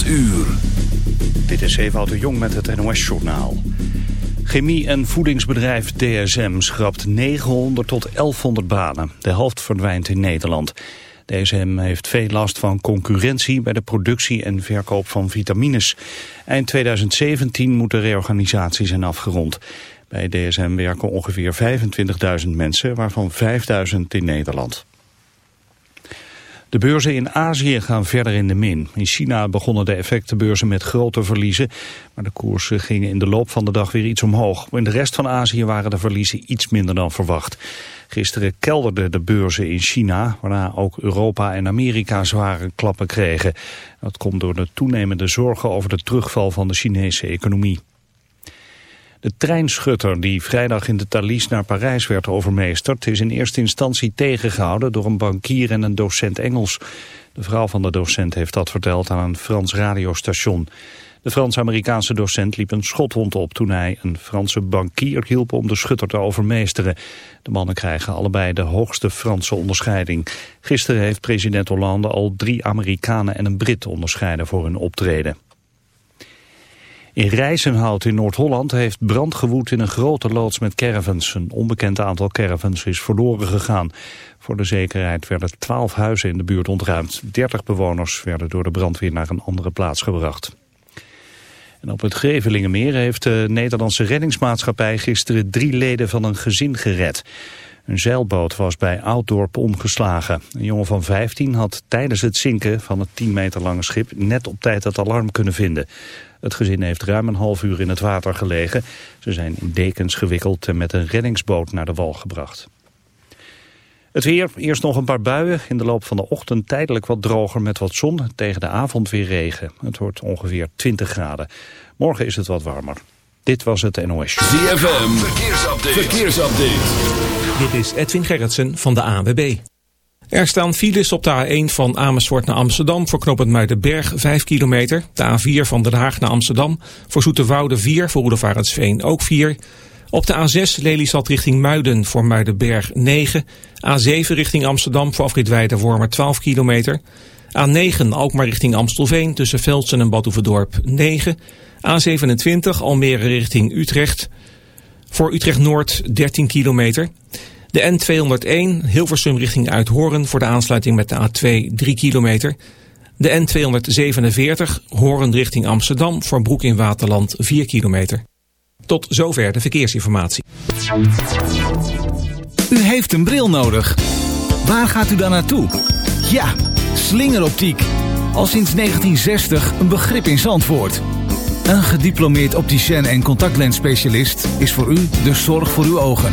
8 uur. Dit is Ewout de Jong met het NOS-journaal. Chemie- en voedingsbedrijf DSM schrapt 900 tot 1100 banen. De helft verdwijnt in Nederland. DSM heeft veel last van concurrentie bij de productie en verkoop van vitamines. Eind 2017 moet de reorganisatie zijn afgerond. Bij DSM werken ongeveer 25.000 mensen, waarvan 5.000 in Nederland. De beurzen in Azië gaan verder in de min. In China begonnen de effectenbeurzen met grote verliezen, maar de koersen gingen in de loop van de dag weer iets omhoog. In de rest van Azië waren de verliezen iets minder dan verwacht. Gisteren kelderden de beurzen in China, waarna ook Europa en Amerika zware klappen kregen. Dat komt door de toenemende zorgen over de terugval van de Chinese economie. De treinschutter die vrijdag in de Thalys naar Parijs werd overmeesterd... is in eerste instantie tegengehouden door een bankier en een docent Engels. De vrouw van de docent heeft dat verteld aan een Frans radiostation. De Frans-Amerikaanse docent liep een schotwond op toen hij een Franse bankier hielp om de schutter te overmeesteren. De mannen krijgen allebei de hoogste Franse onderscheiding. Gisteren heeft president Hollande al drie Amerikanen en een Brit onderscheiden voor hun optreden. In Rijzenhout in Noord-Holland heeft brand gewoed in een grote loods met caravans. Een onbekend aantal caravans is verloren gegaan. Voor de zekerheid werden twaalf huizen in de buurt ontruimd. Dertig bewoners werden door de brandweer naar een andere plaats gebracht. En op het Grevelingenmeer heeft de Nederlandse reddingsmaatschappij gisteren drie leden van een gezin gered. Een zeilboot was bij Ouddorp omgeslagen. Een jongen van 15 had tijdens het zinken van het 10 meter lange schip net op tijd het alarm kunnen vinden. Het gezin heeft ruim een half uur in het water gelegen. Ze zijn in dekens gewikkeld en met een reddingsboot naar de wal gebracht. Het weer, eerst nog een paar buien. In de loop van de ochtend tijdelijk wat droger met wat zon. Tegen de avond weer regen. Het wordt ongeveer 20 graden. Morgen is het wat warmer. Dit was het NOS. ZFM, verkeersupdate. verkeersupdate. Dit is Edwin Gerritsen van de ANWB. Er staan files op de A1 van Amersfoort naar Amsterdam voor knooppunt Muidenberg 5 kilometer. De A4 van Den Haag naar Amsterdam voor Zoeterwoude 4, voor Roedevaartsveen ook 4. Op de A6 Lelystad richting Muiden voor Muidenberg 9. A7 richting Amsterdam voor afrit Wormer 12 kilometer. A9 Alkmaar richting Amstelveen tussen Velsen en Badhoevedorp 9. A27 Almere richting Utrecht voor Utrecht Noord 13 kilometer. De N201 Hilversum richting Uithoren voor de aansluiting met de A2 3 kilometer. De N247 Horen richting Amsterdam voor Broek in Waterland 4 kilometer. Tot zover de verkeersinformatie. U heeft een bril nodig. Waar gaat u dan naartoe? Ja, slingeroptiek. Al sinds 1960 een begrip in Zandvoort. Een gediplomeerd opticien en contactlensspecialist is voor u de zorg voor uw ogen.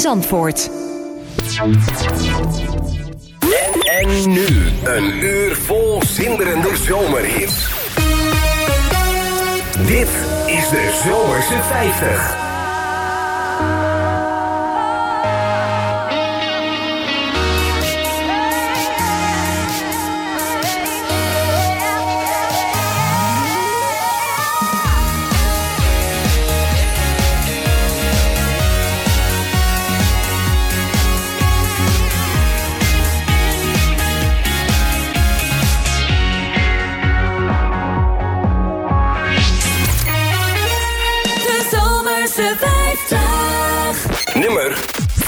Zandvoort. En, nu een uur vol zinderende zomerhits. Dit is de Zomerse 50.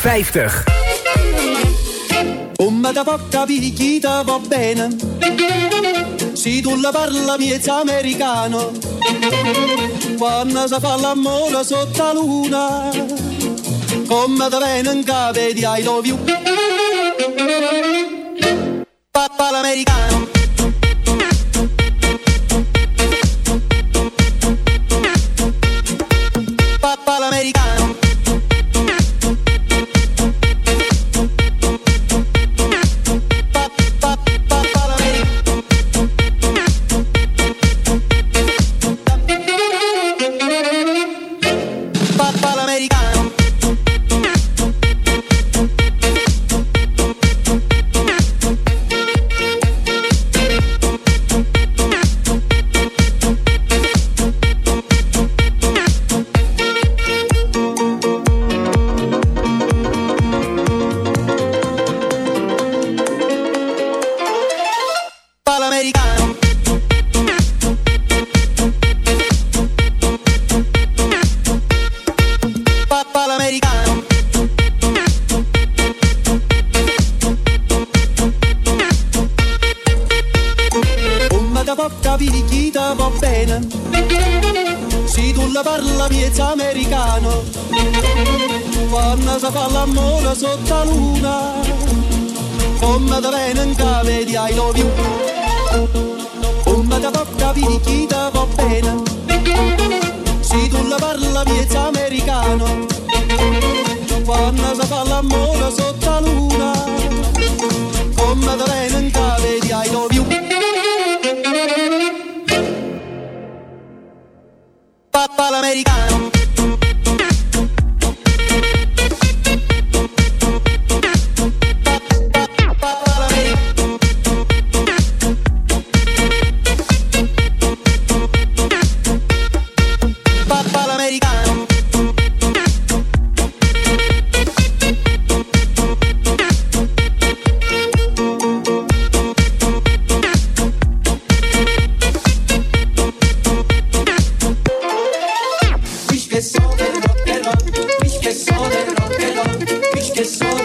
50. Come da porta picchita va bene, se tu la parla miez americano, quando si fa l'amore sotto la luna, come da VENE CAVE DI vedi ai dovi. Papà l'americano. eso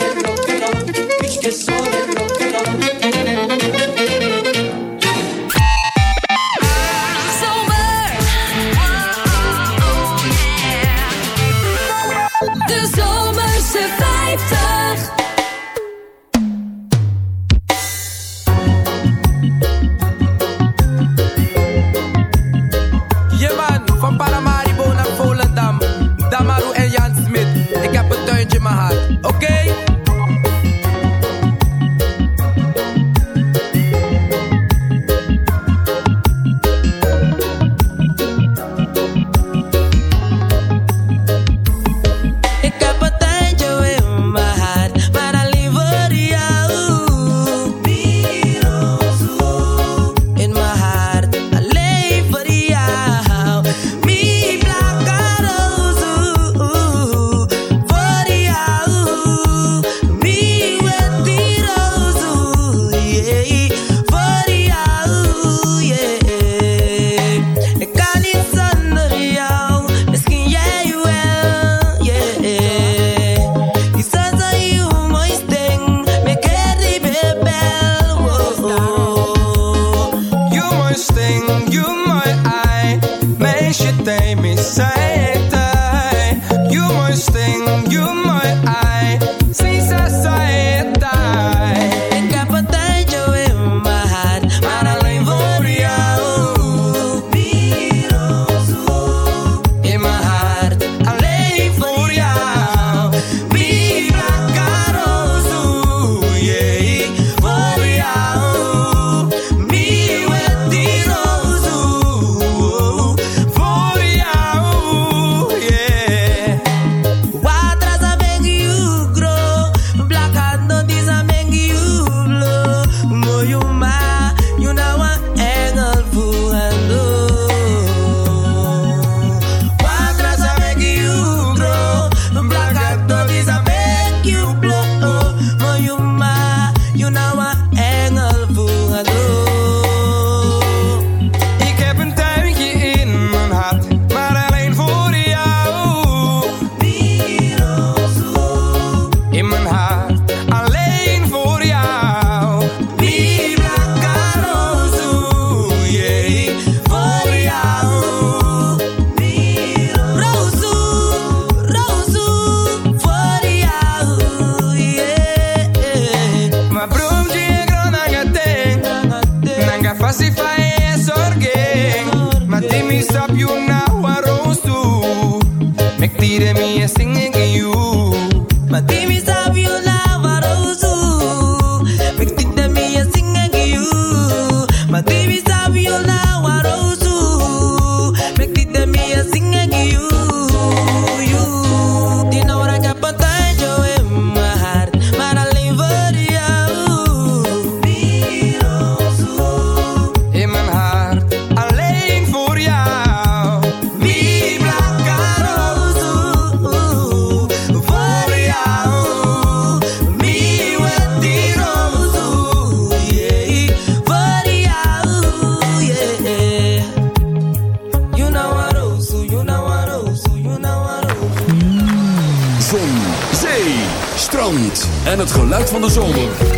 en het geluid van de zomer.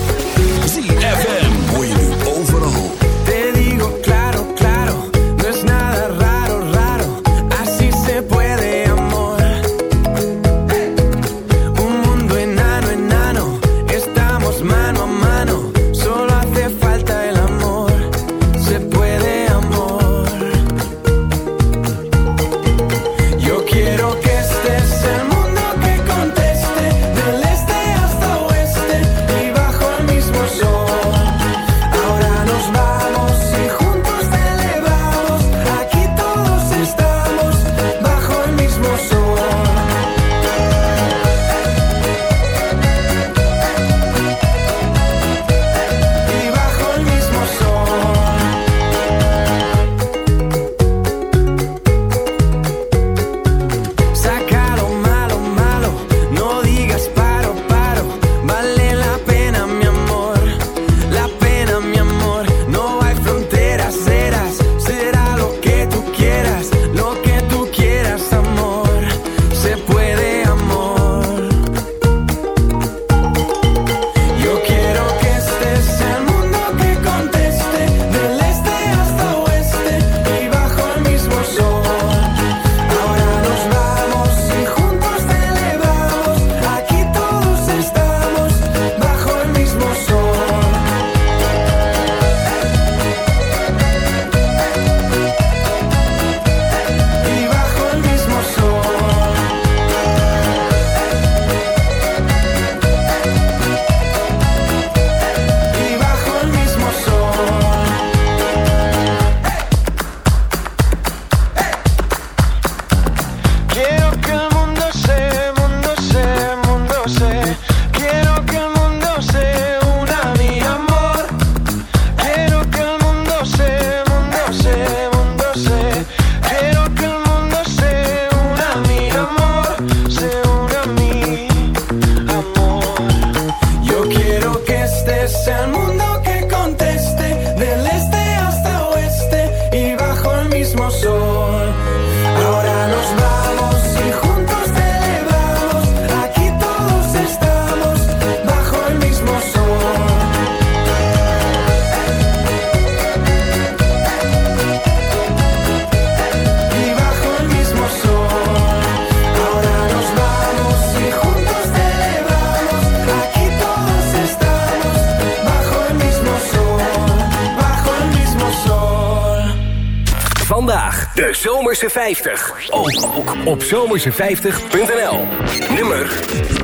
50 Ook, ook op zomerse50.nl. Nummer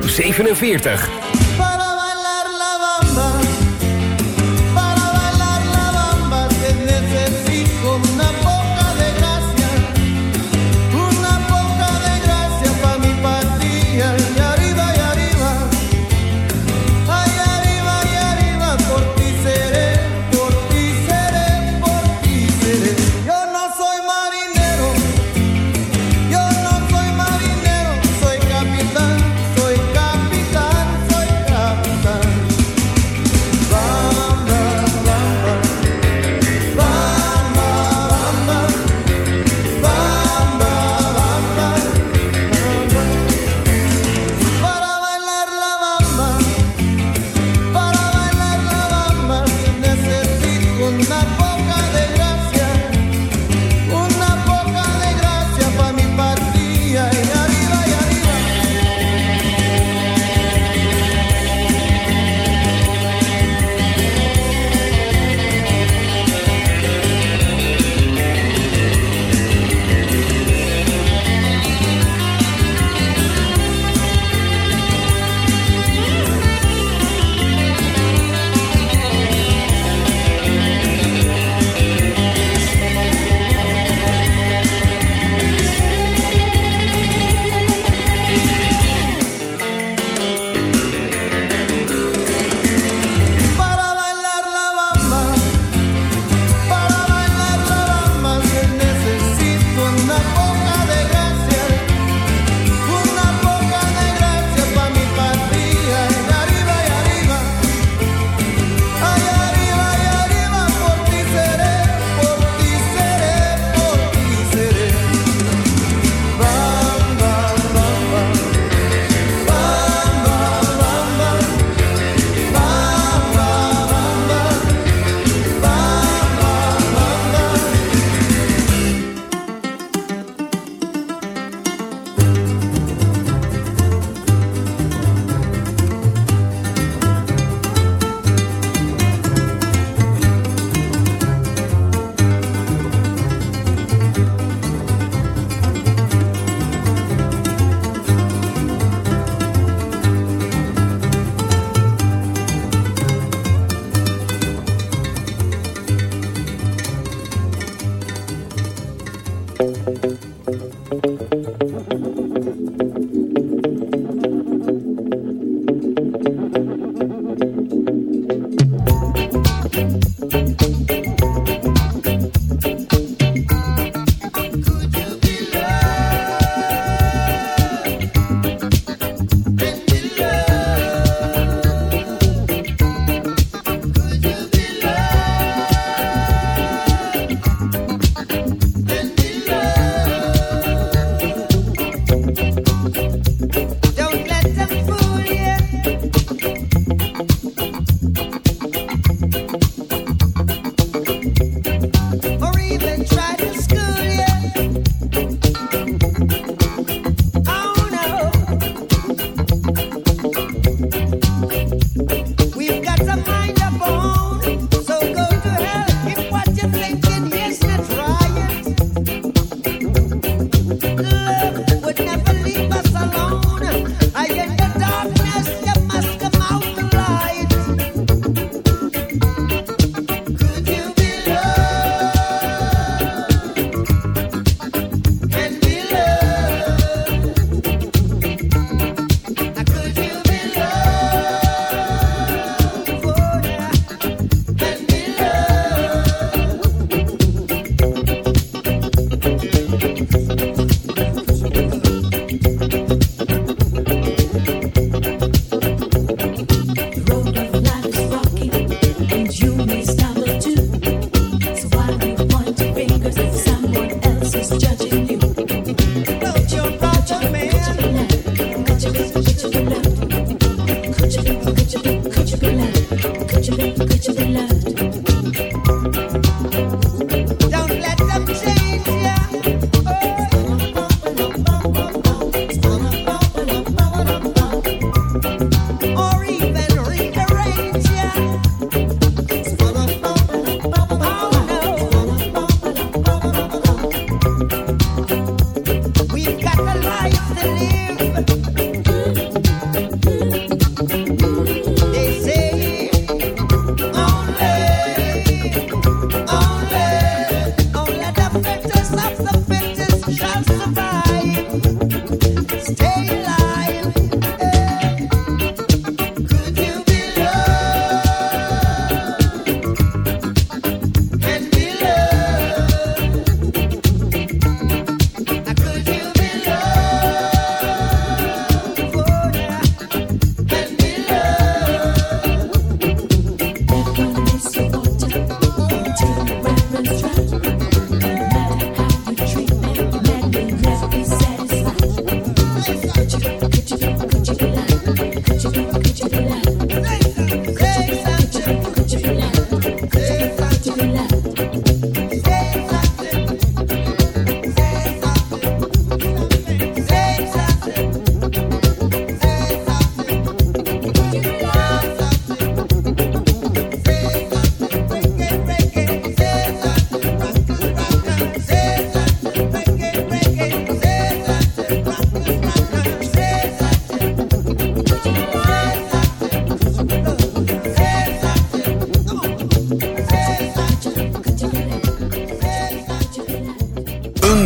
47.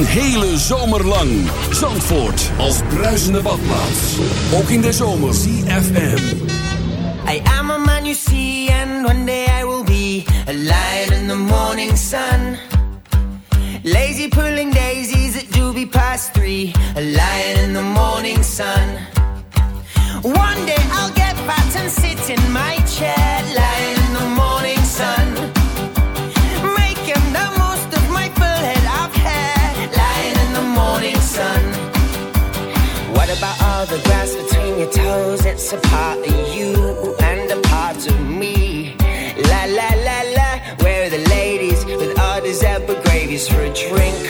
Hele zomer lang. Zandvoort als bruisende badplaats. Ook in de zomer. CFM. I am a man you see, and one day I will be a lion in the morning sun. Lazy pulling daisies at doobie past three, a lion in the morning sun. One day I'll get fat and sit in my chair, lion about the grass between your toes? It's a part of you and a part of me. La la la la, where are the ladies with these apple gravies for a drink?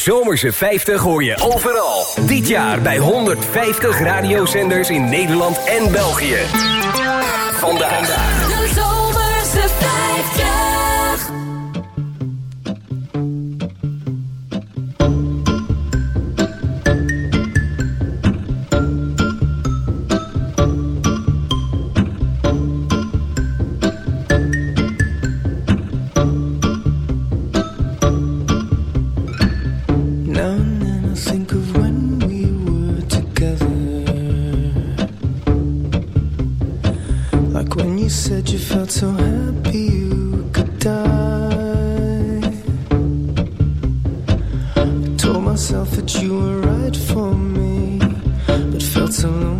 zomerse 50 hoor je overal. Dit jaar bij 150 radiozenders in Nederland en België. Vandaag. myself that you were right for me, but felt alone.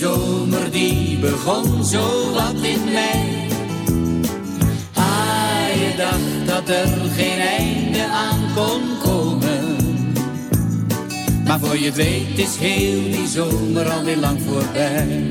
Zomer die begon zo wat in mei. Ah, je dacht dat er geen einde aan kon komen. Maar voor je weet is heel die zomer alweer lang voorbij.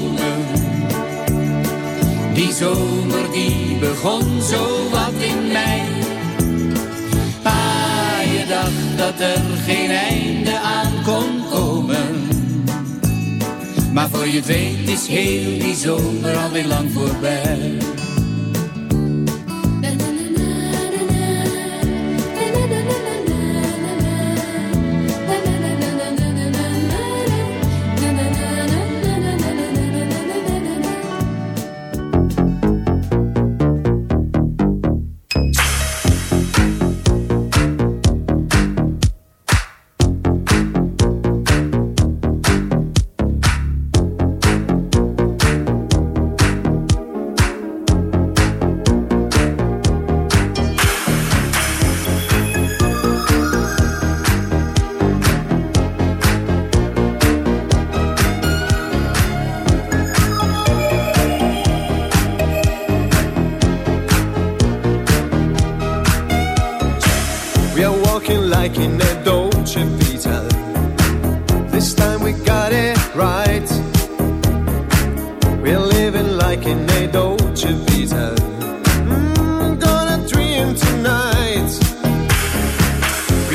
Die zomer die begon zo wat in mei. Ah, je dacht dat er geen einde aan kon komen. Maar voor je weet is heel die zomer alweer lang voorbij.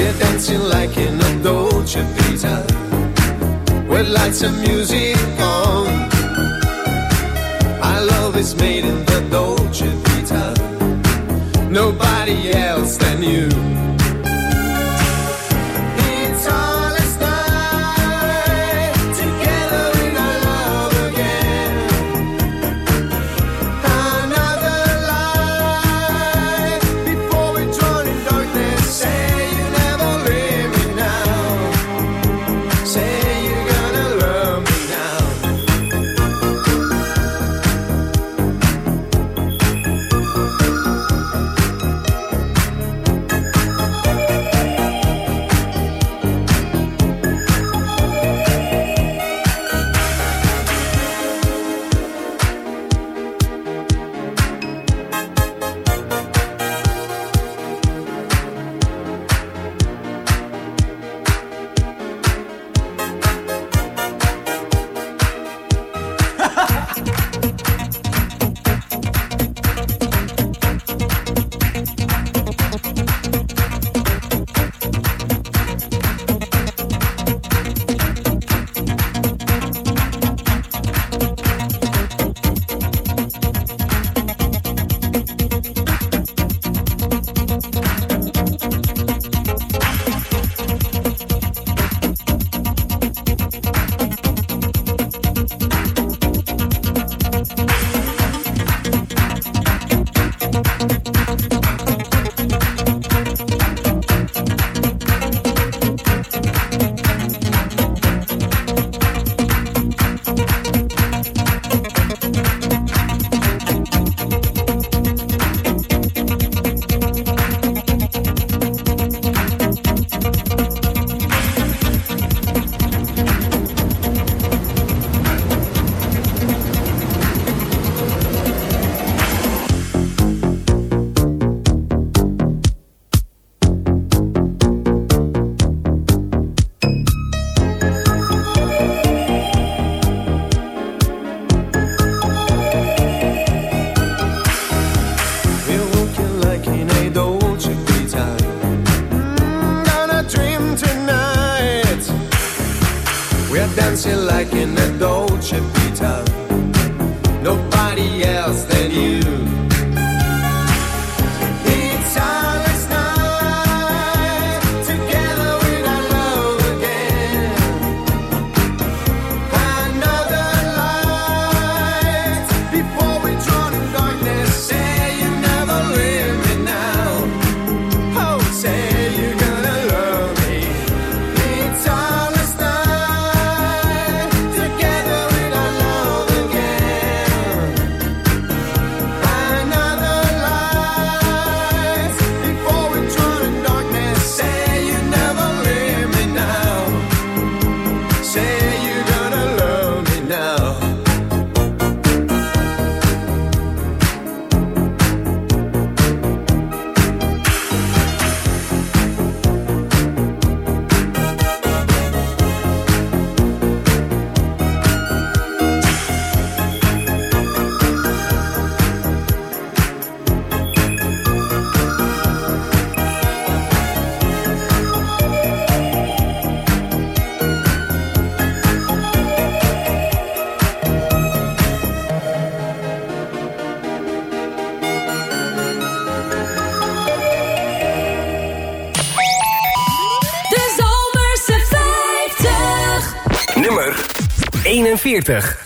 We're dancing like in a Dolce Vita. With lights and music on. Our love is made in the Dolce Vita. Nobody else than you. 40.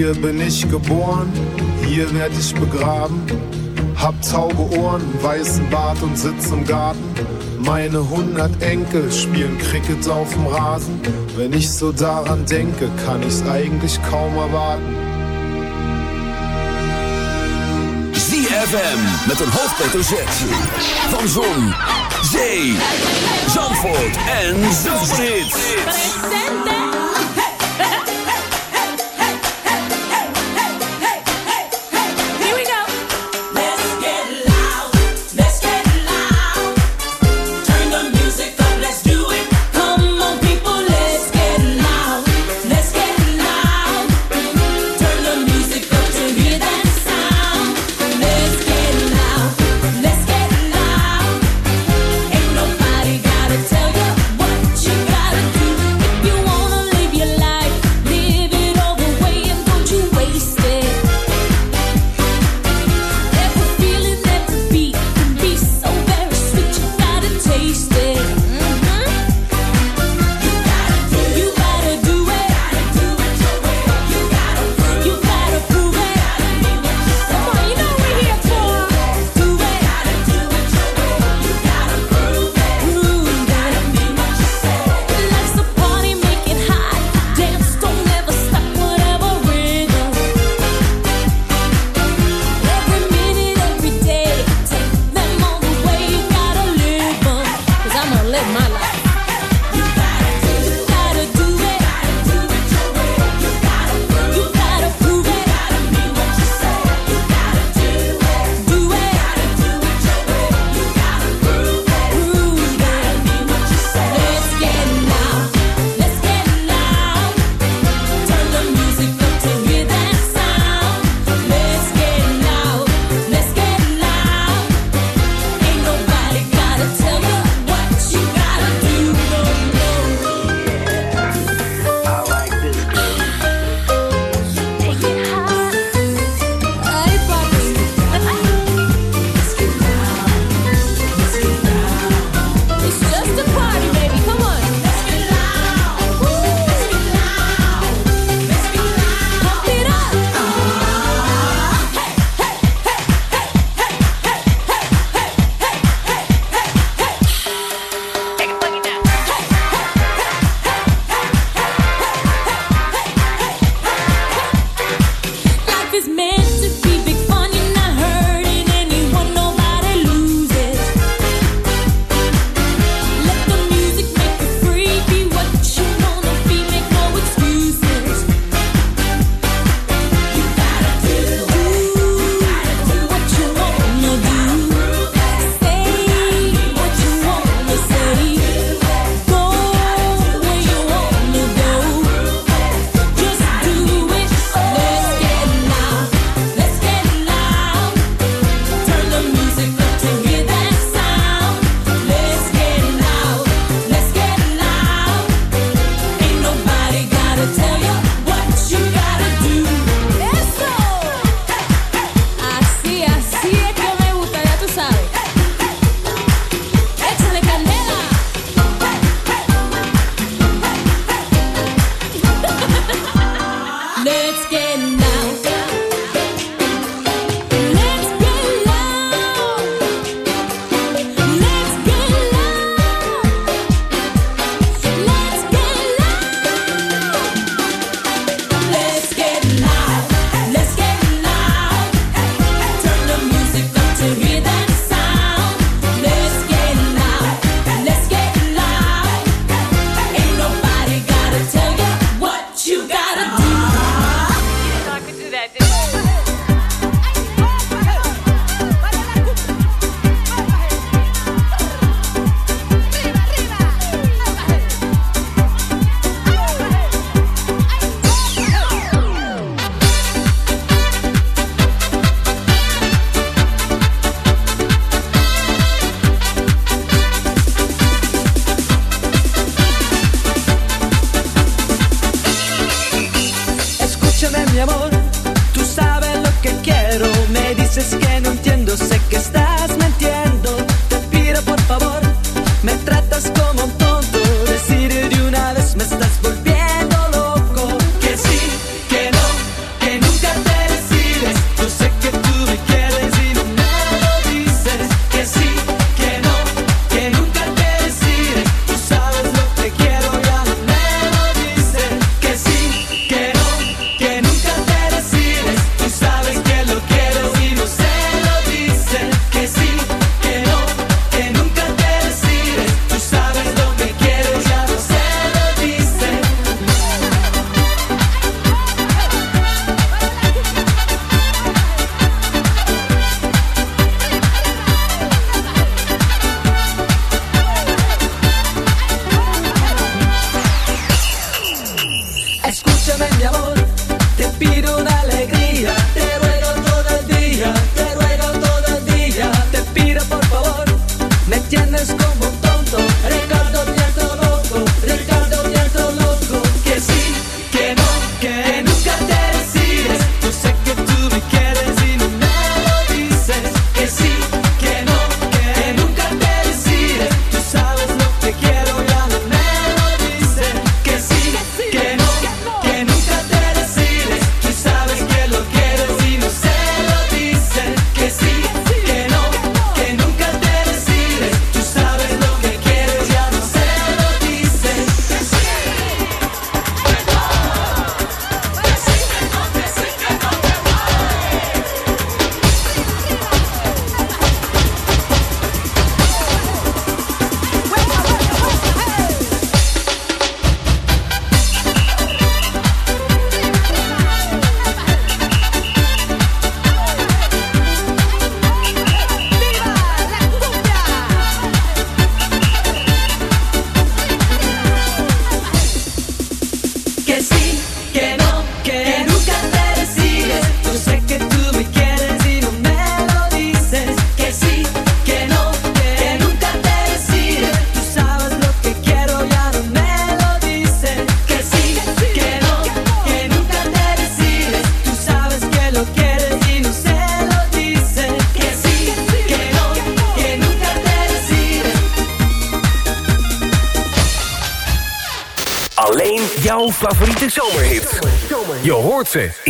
Hier bin ich geboren, hier werd ich begraben. Hab tauge Ohren, weißen Bart und sitz im Garten. Meine hundert Enkel spielen Cricket auf dem Rasen. Wenn ich so daran denke, kann ich's eigentlich kaum erwarten. ZFM met een hoofdletter Z. Van Zon, Zee, Zandvoort en Zomerhits.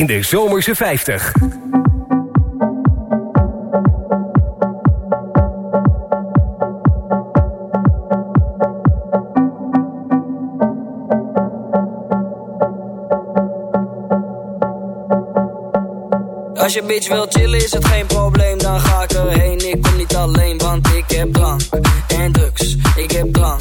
In de Zomerse 50. Als je bitch wil chillen is het geen probleem, dan ga ik erheen. Ik kom niet alleen, want ik heb drank en drugs. Ik heb drank.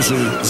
Wahnsinn.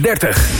30